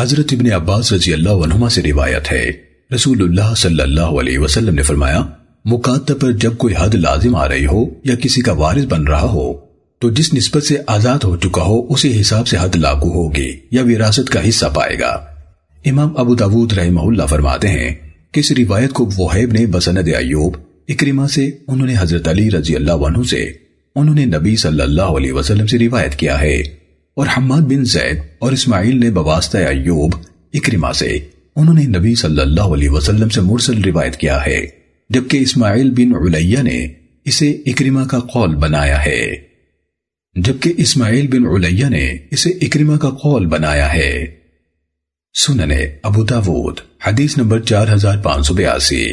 حضرت ابن عباس رضی اللہ عنہما سے روایت ہے۔ رسول اللہ صلی اللہ علیہ وسلم نے فرمایا مکاتب پر جب کوئی حد لازم آ رہی ہو یا کسی کا وارث بن رہا ہو، تو جس نسبت سے آزاد ہو چکا ہو، اسی حساب سے حد لاگو ہوگی یا وراثت کا حصہ پائے گا۔ امام ابو داود رحمہ اللہ فرماتے ہیں کہ اس روایت کو وحیب نے بسند ایوب، اکرمہ سے انہوں نے حضرت علی رضی اللہ عنہ سے، انہوں نے نبی صلی اللہ علیہ وسلم سے روایت کیا ہے۔ اور حماد بن زید اور اسماعیل نے بواسطہ ایوب اکرمہ سے، انہوں نے نبی صلی اللہ علیہ وسلم سے مرسل روایت کیا ہے، جبکہ اسماعیل بن علیہ نے اسے اکرمہ کا قول بنایا ہے۔ جبکہ اسماعیل بن علیہ نے اسے اکرمہ کا قول بنایا ہے۔ سننے ابو داود، حدیث نمبر چار ہزار پانچ سو بیاسی۔